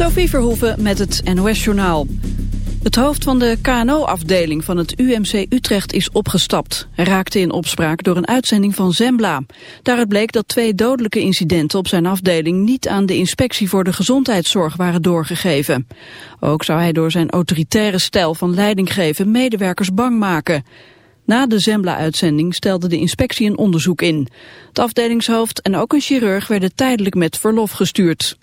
Sophie Verhoeven met het NOS-journaal. Het hoofd van de KNO-afdeling van het UMC Utrecht is opgestapt. Hij raakte in opspraak door een uitzending van Zembla. Daaruit bleek dat twee dodelijke incidenten op zijn afdeling... niet aan de inspectie voor de gezondheidszorg waren doorgegeven. Ook zou hij door zijn autoritaire stijl van leiding geven... medewerkers bang maken. Na de Zembla-uitzending stelde de inspectie een onderzoek in. Het afdelingshoofd en ook een chirurg werden tijdelijk met verlof gestuurd.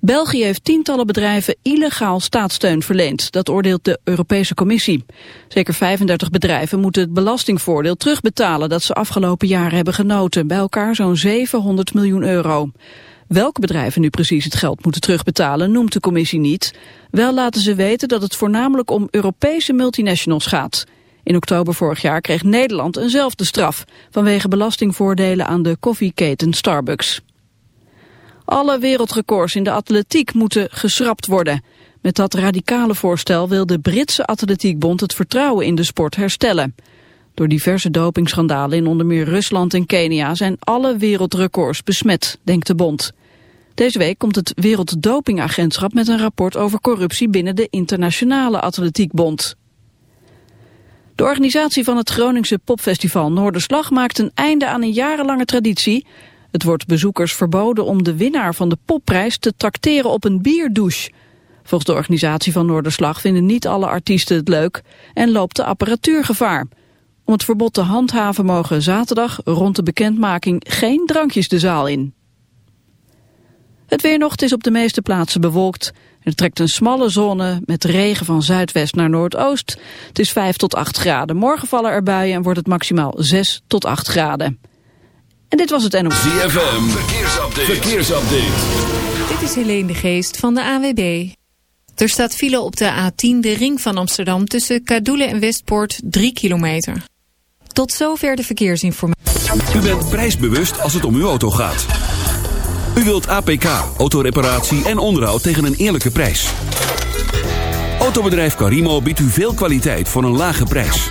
België heeft tientallen bedrijven illegaal staatssteun verleend. Dat oordeelt de Europese Commissie. Zeker 35 bedrijven moeten het belastingvoordeel terugbetalen... dat ze afgelopen jaren hebben genoten. Bij elkaar zo'n 700 miljoen euro. Welke bedrijven nu precies het geld moeten terugbetalen noemt de commissie niet. Wel laten ze weten dat het voornamelijk om Europese multinationals gaat. In oktober vorig jaar kreeg Nederland eenzelfde straf... vanwege belastingvoordelen aan de koffieketen Starbucks. Alle wereldrecords in de atletiek moeten geschrapt worden. Met dat radicale voorstel wil de Britse Atletiekbond het vertrouwen in de sport herstellen. Door diverse dopingschandalen in onder meer Rusland en Kenia zijn alle wereldrecords besmet, denkt de bond. Deze week komt het Werelddopingagentschap met een rapport over corruptie binnen de Internationale Atletiekbond. De organisatie van het Groningse popfestival Noorderslag maakt een einde aan een jarenlange traditie. Het wordt bezoekers verboden om de winnaar van de popprijs te trakteren op een bierdouche. Volgens de organisatie van Noorderslag vinden niet alle artiesten het leuk en loopt de apparatuur gevaar. Om het verbod te handhaven mogen zaterdag rond de bekendmaking geen drankjes de zaal in. Het weer is op de meeste plaatsen bewolkt. Er trekt een smalle zone met regen van zuidwest naar noordoost. Het is 5 tot 8 graden. Morgen vallen er buien en wordt het maximaal 6 tot 8 graden. En dit was het NOS. ZFM, verkeersupdate. verkeersupdate. Dit is Helene de Geest van de AWB. Er staat file op de A10, de ring van Amsterdam... tussen Kadoelen en Westpoort, 3 kilometer. Tot zover de verkeersinformatie. U bent prijsbewust als het om uw auto gaat. U wilt APK, autoreparatie en onderhoud tegen een eerlijke prijs. Autobedrijf Carimo biedt u veel kwaliteit voor een lage prijs.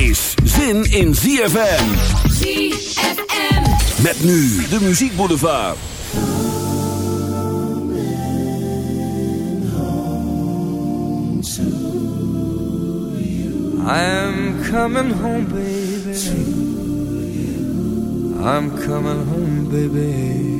is zin in ZFM. ZFM. Met nu de muziekboulevard. I'm coming home, baby. I'm coming home, baby.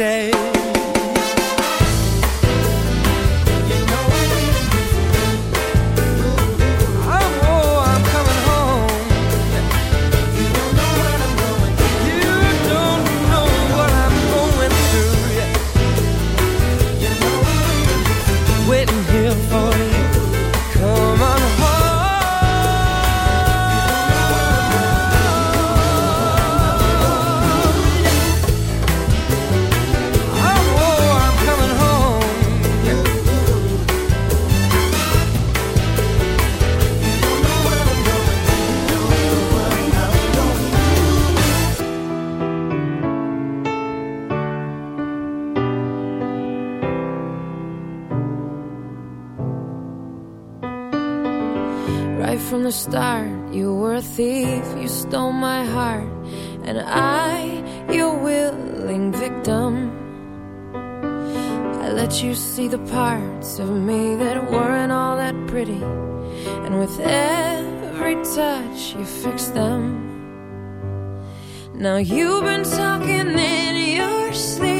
stay. you fixed them. Now you've been talking in your sleep.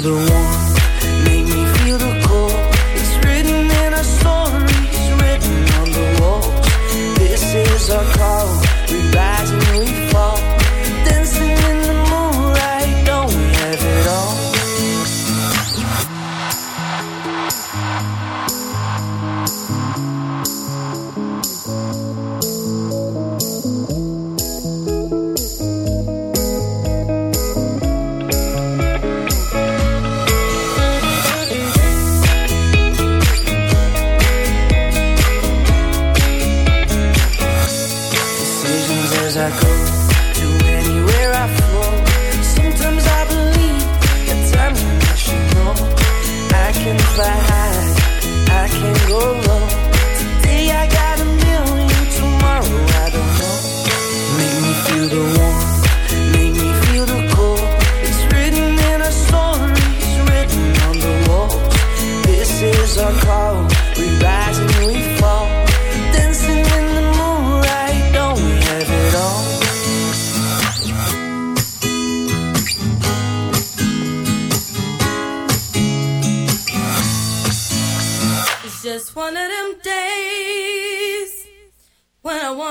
the make me feel the cold. It's written in our stories, written on the walls. This is our call. can fly high. I can go low.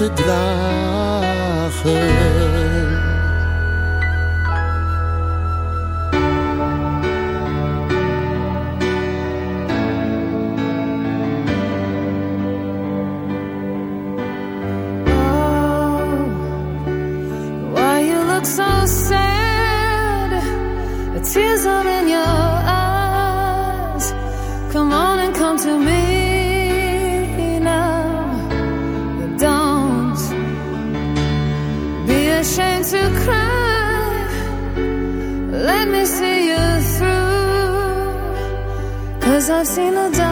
te dragen. I've seen the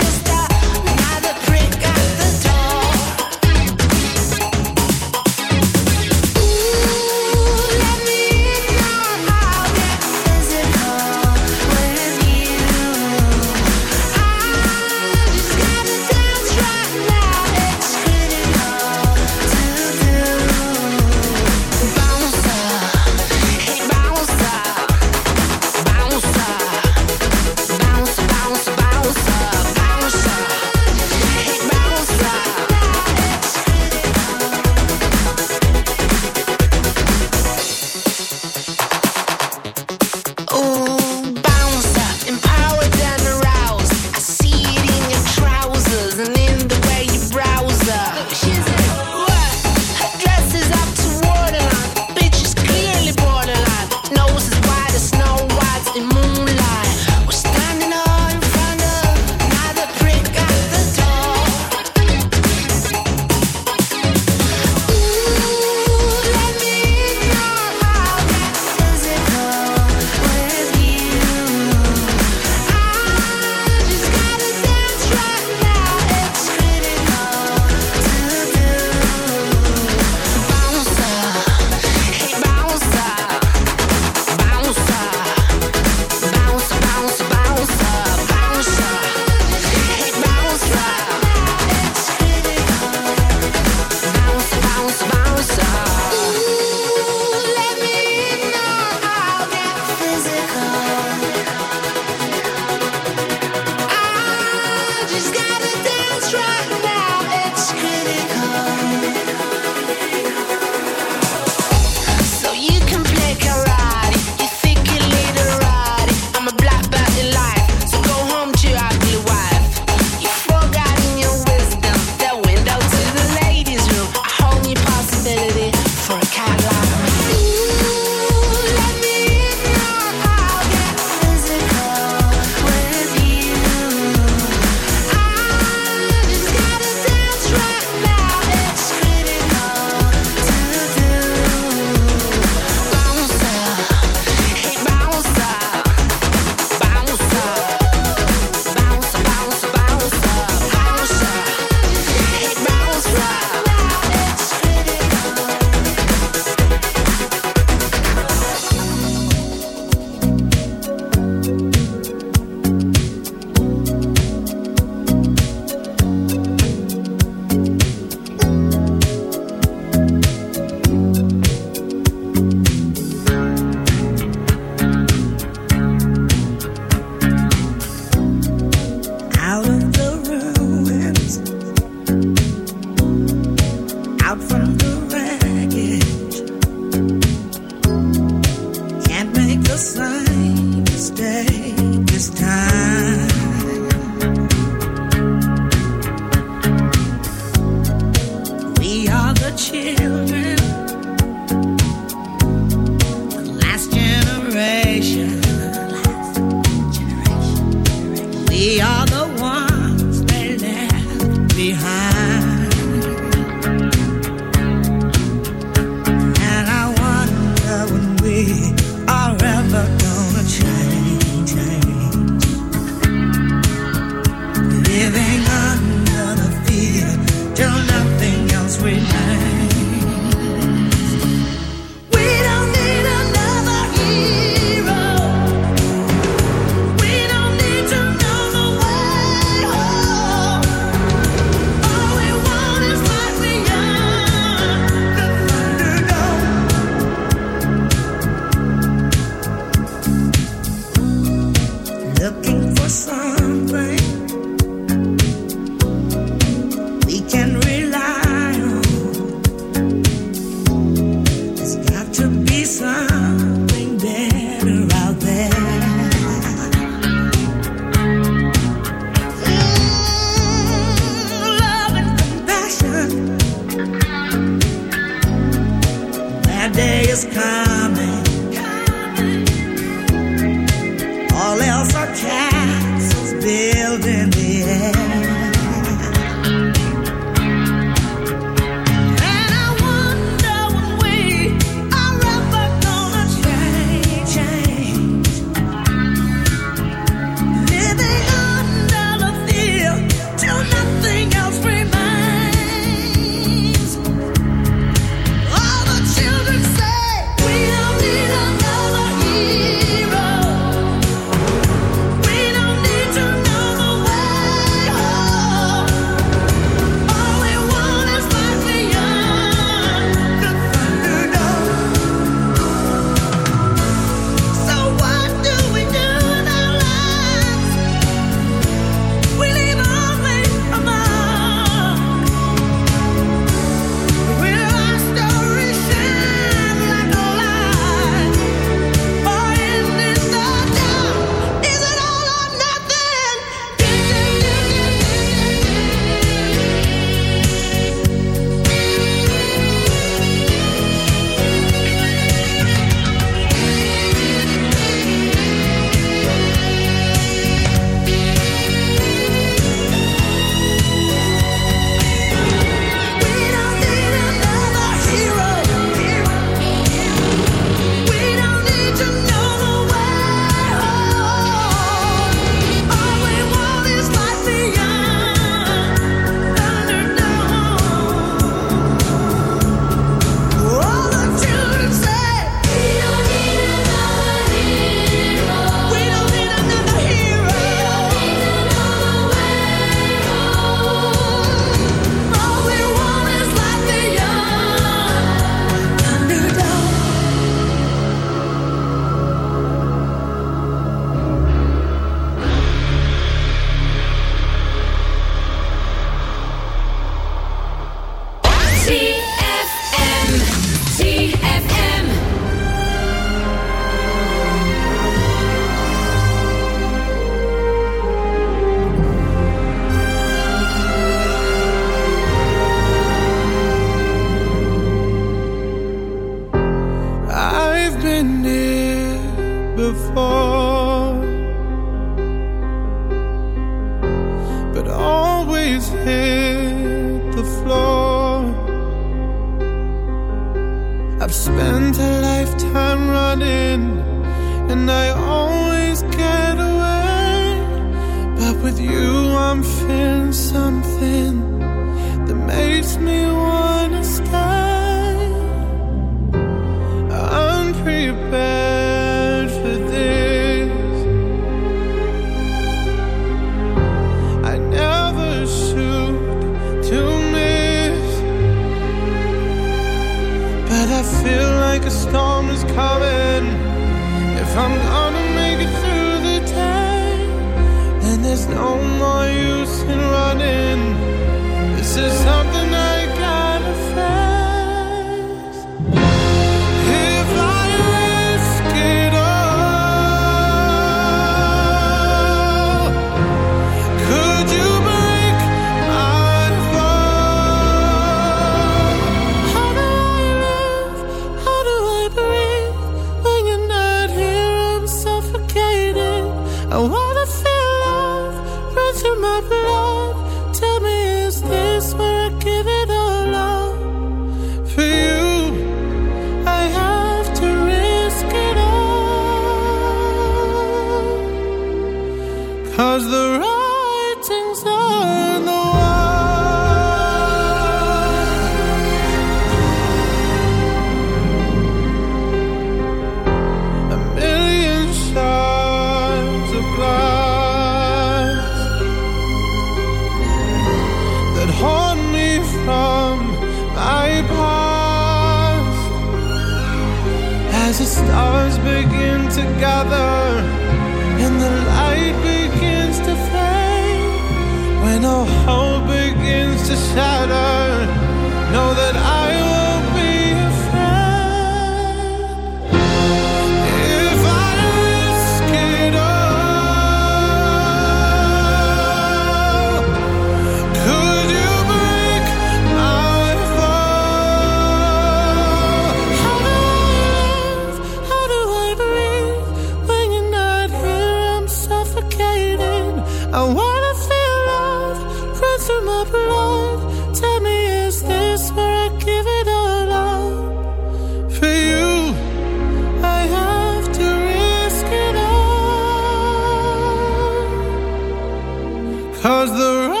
Cause the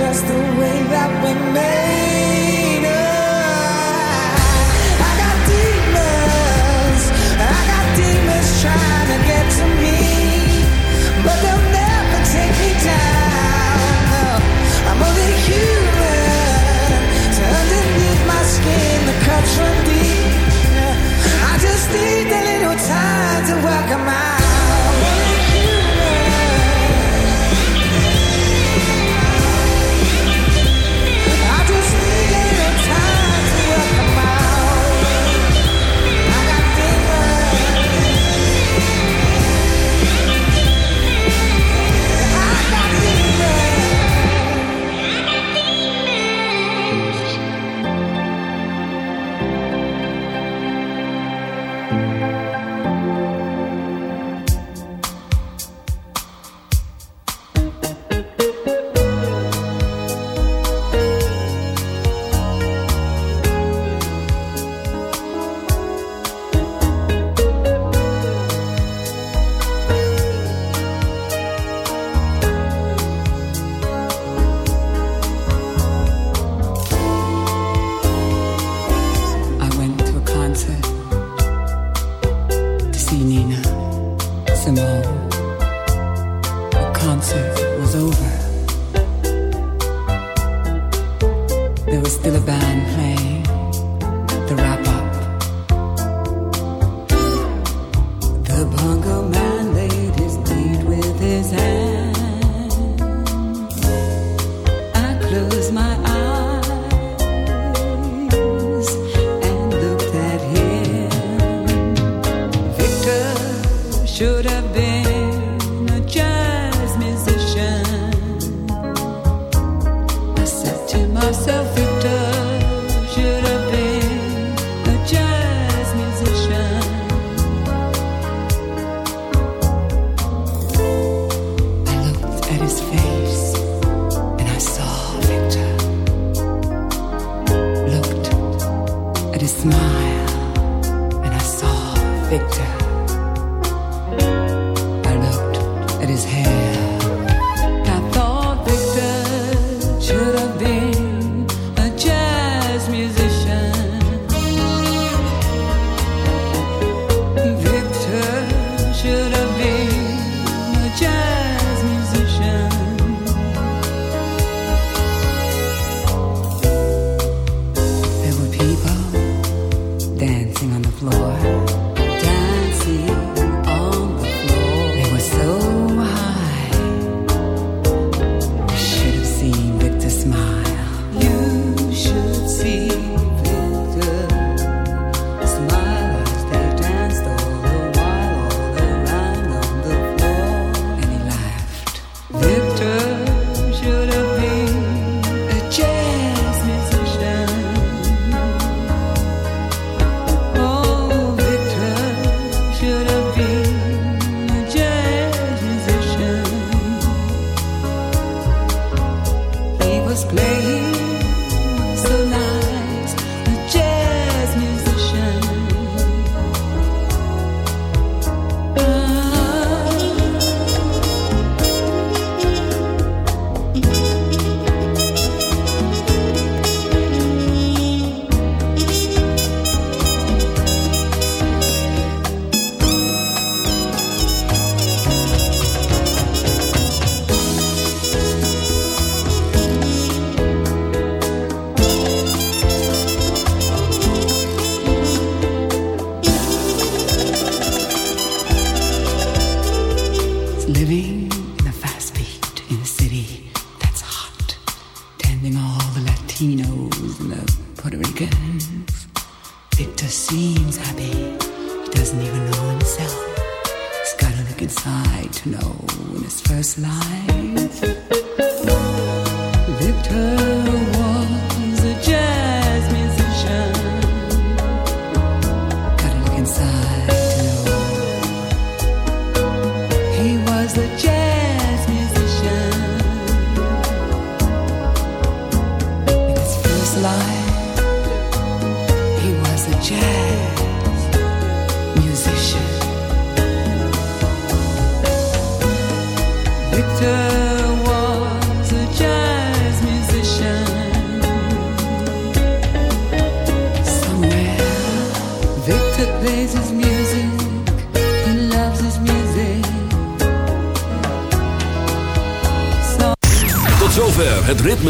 just the way that we met.